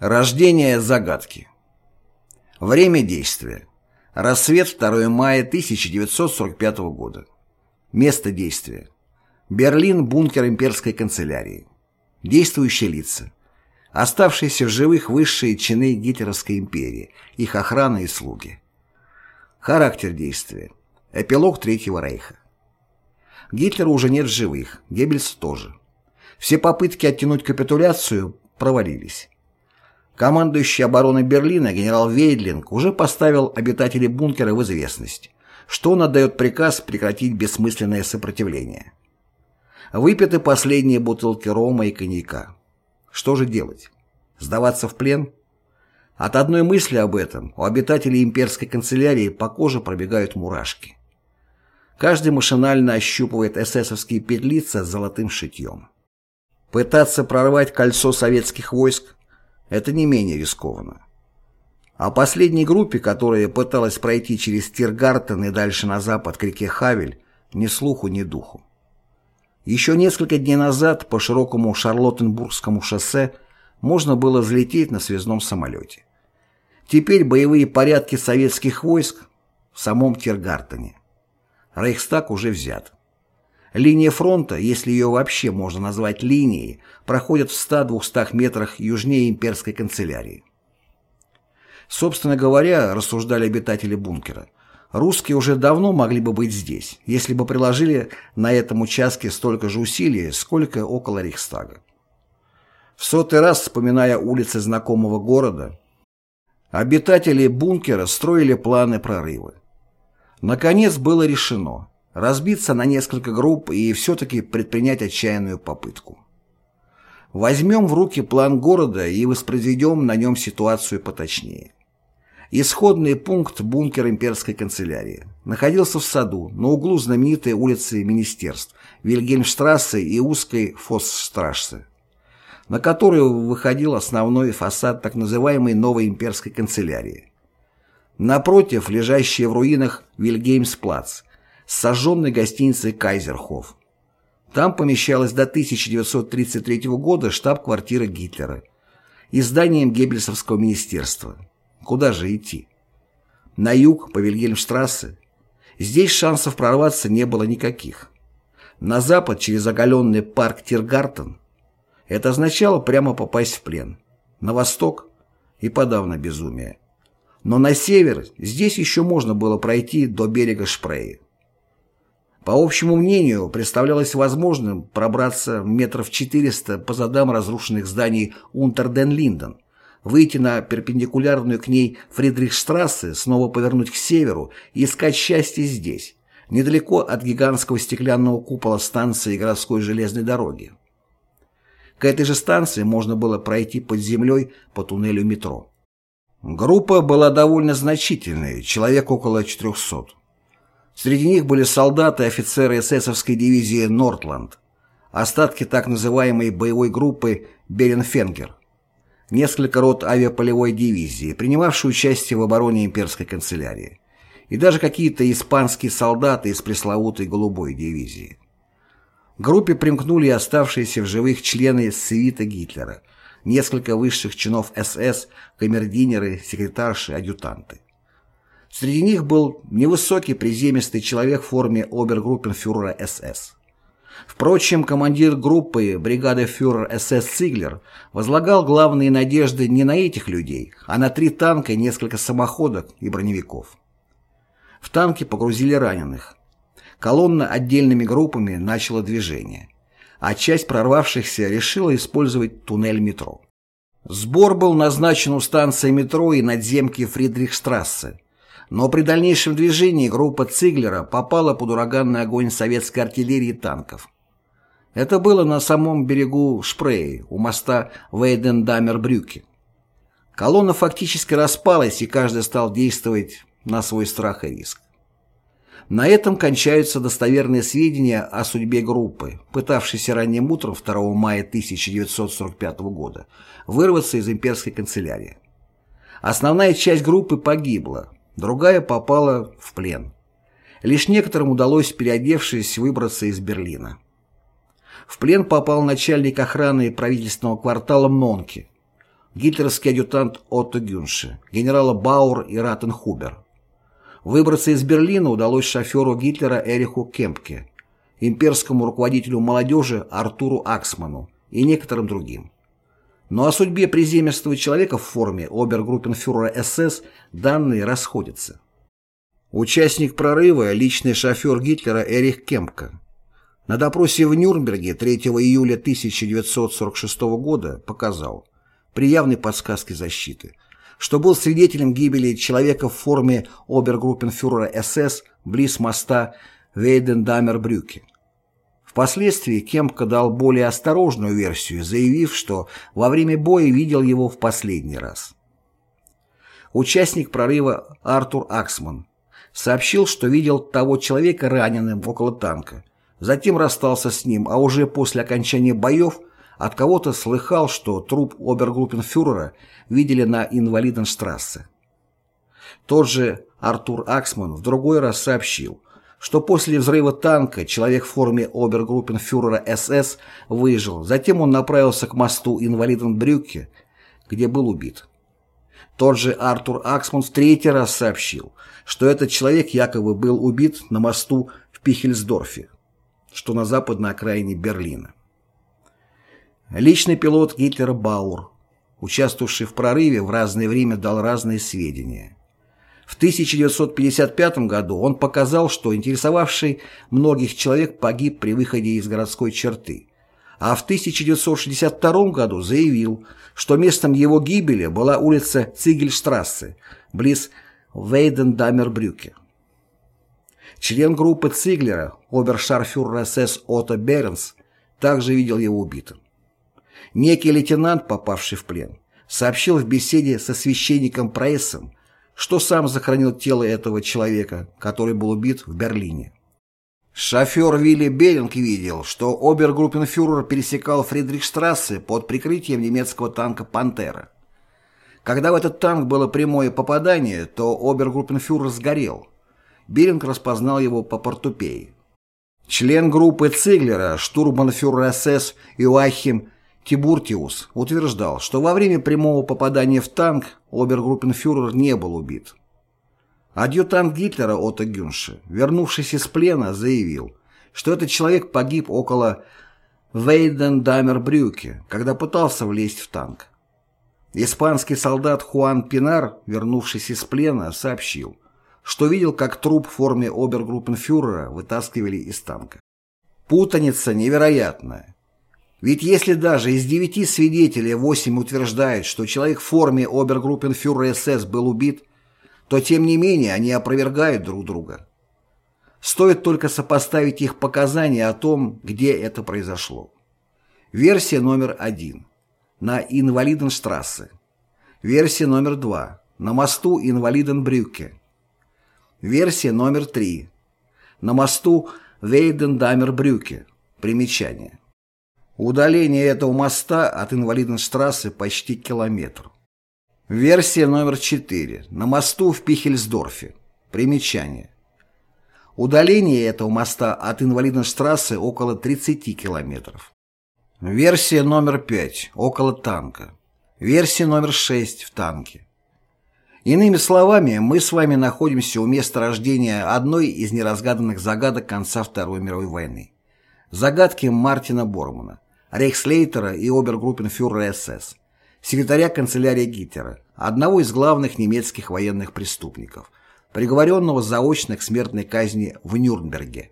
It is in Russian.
Рождение загадки. Время действия. Рассвет 2 мая 1945 года. Место действия. Берлин, бункер имперской канцелярии. Действующие лица. Оставшиеся в живых высшие чины гитлеровской империи, их охрана и слуги. Характер действия. Эпилог Третьего Рейха. Гитлера уже нет в живых, Геббельс тоже. Все попытки оттянуть капитуляцию провалились. Командующий обороной Берлина генерал Вейдлинг уже поставил обитателей бункера в известность, что он отдает приказ прекратить бессмысленное сопротивление. Выпиты последние бутылки рома и коньяка. Что же делать? Сдаваться в плен? От одной мысли об этом у обитателей имперской канцелярии по коже пробегают мурашки. Каждый машинально ощупывает эсэсовские петлицы с золотым шитьем. Пытаться прорвать кольцо советских войск это не менее рискованно. О последней группе, которая пыталась пройти через Тиргартен и дальше на запад к реке Хавель, ни слуху, ни духу. Еще несколько дней назад по широкому Шарлоттенбургскому шоссе можно было взлететь на связном самолете. Теперь боевые порядки советских войск в самом Тиргартене. Рейхстаг уже взят. Линия фронта, если ее вообще можно назвать линией, проходит в 100-200 метрах южнее имперской канцелярии. Собственно говоря, рассуждали обитатели бункера, русские уже давно могли бы быть здесь, если бы приложили на этом участке столько же усилий, сколько около Рейхстага. В сотый раз, вспоминая улицы знакомого города, обитатели бункера строили планы прорыва. Наконец было решено – разбиться на несколько групп и все-таки предпринять отчаянную попытку. Возьмем в руки план города и воспроизведем на нем ситуацию поточнее. Исходный пункт бункер имперской канцелярии находился в саду на углу знаменитой улицы Министерств Вильгельмштрассе и узкой Фоссштрассе, на которую выходил основной фасад так называемой новой имперской канцелярии. Напротив, лежащий в руинах Вильгельмсплац, сожженной гостиницей «Кайзерхоф». Там помещалась до 1933 года штаб-квартира Гитлера и зданием Геббельсовского министерства. Куда же идти? На юг, по Вильгельмштрассе. Здесь шансов прорваться не было никаких. На запад, через оголенный парк Тиргартен. Это означало прямо попасть в плен. На восток и подавно безумие. Но на север здесь еще можно было пройти до берега Шпрее. По общему мнению, представлялось возможным пробраться метров 400 по задам разрушенных зданий Унтерден-Линден, выйти на перпендикулярную к ней Фридрихштрассе, снова повернуть к северу и искать счастье здесь, недалеко от гигантского стеклянного купола станции городской железной дороги. К этой же станции можно было пройти под землей по туннелю метро. Группа была довольно значительной, человек около 400. Среди них были солдаты и офицеры эсэсовской дивизии «Нортланд», остатки так называемой боевой группы «Беренфенгер», несколько рот авиаполевой дивизии, принимавшие участие в обороне имперской канцелярии, и даже какие-то испанские солдаты из пресловутой «Голубой дивизии». К группе примкнули оставшиеся в живых члены свита Гитлера, несколько высших чинов СС, камердинеры, секретарши, адъютанты. Среди них был невысокий приземистый человек в форме обергруппенфюрера СС. Впрочем, командир группы бригады фюрер СС Циглер возлагал главные надежды не на этих людей, а на три танка, несколько самоходок и броневиков. В танки погрузили раненых. Колонна отдельными группами начала движение, а часть прорвавшихся решила использовать туннель метро. Сбор был назначен у станции метро и надземки Фридрихштрассе, но при дальнейшем движении группа Циглера попала под ураганный огонь советской артиллерии и танков. Это было на самом берегу Шпрее, у моста Вейдендамер-Брюке. Колонна фактически распалась, и каждый стал действовать на свой страх и риск. На этом кончаются достоверные сведения о судьбе группы, пытавшейся ранним утром 2 мая 1945 года вырваться из имперской канцелярии. Основная часть группы погибла, другая попала в плен. Лишь некоторым удалось, переодевшись, выбраться из гитлеровский адъютант Отто Гюнше, генерала Бауэр и Ратенхубер. Выбраться из Берлина удалось шоферу Гитлера Эриху Кемпке, имперскому руководителю молодежи Артуру Аксману и некоторым другим. Но о судьбе приземистого человека в форме обергруппенфюрера СС данные расходятся. Участник прорыва – личный шофер Гитлера Эрих Кемпка. На допросе в Нюрнберге 3 июля 1946 года показал, при явной подсказке защиты, что был свидетелем гибели человека в форме обергруппенфюрера СС близ моста Вейдендамер-Брюке. Впоследствии Кемпка дал более осторожную версию, заявив, что во время боя видел его в последний раз. Участник прорыва Артур Аксман сообщил, что видел того человека раненым около танка, затем расстался с ним, а уже после окончания боев от кого-то слыхал, что труп обергруппенфюрера видели на Инвалиденштрассе. Тот же Артур Аксман в другой раз сообщил, что после взрыва танка человек в форме обергруппенфюрера СС выжил, затем он направился к мосту Инвалиденбрюкке, где был убит. Тот же Артур Аксман в третий раз сообщил, что этот человек якобы был убит на мосту в Пихельсдорфе, что на западной окраине Берлина. Личный пилот Гитлера Баур, участвовавший в прорыве, в разное время дал разные сведения. В 1955 году он показал, что интересовавший многих человек погиб при выходе из городской черты, а в 1962 году заявил, что местом его гибели была улица Цигельштрассе, близ Вейдендамербрюке. Член группы Циглера, обершарфюрер СС Отто Беренс, также видел его убитым. Некий лейтенант, попавший в плен, сообщил в беседе со священником Прайсом, что сам захоронил тело этого человека, который был убит в Берлине. Шофер Вилли Беринг видел, что обергруппенфюрер пересекал Фридрихштрассе под прикрытием немецкого танка «Пантера». Когда в этот танк было прямое попадание, то обергруппенфюрер сгорел. Беринг распознал его по портупее. Член группы Циглера, штурманфюрер СС Иоахим Тибуртиус утверждал, что во время прямого попадания в танк обергруппенфюрер не был убит. Адъютант Гитлера Отто Гюнше, вернувшись из плена, заявил, что этот человек погиб около Вейдендамербрюке, когда пытался влезть в танк. Испанский солдат Хуан Пинар, вернувшись из плена, сообщил, что видел, как труп в форме обергруппенфюрера вытаскивали из танка. Путаница невероятная. Ведь если даже из девяти свидетелей восемь утверждают, что человек в форме обергруппенфюрера СС был убит, то тем не менее они опровергают друг друга. Стоит только сопоставить их показания о том, где это произошло. Версия номер один. На Инвалиденштрассе. Версия номер два. На мосту Инвалиденбрюке. Версия номер три. На мосту Вейдендамербрюке. Примечание. Удаление этого моста от Инвалиденштрассе почти километр. Версия номер 4. На мосту в Пихельсдорфе. Примечание. Удаление этого моста от Инвалиденштрассе около 30 километров. Версия номер 5. Около танка. Версия номер 6. В танке. Иными словами, мы с вами находимся у места рождения одной из неразгаданных загадок конца Второй мировой войны. Загадки Мартина Бормана рейхслейтера и обергруппенфюрера СС, секретаря канцелярии Гитлера, одного из главных немецких военных преступников, приговоренного заочно к смертной казни в Нюрнберге.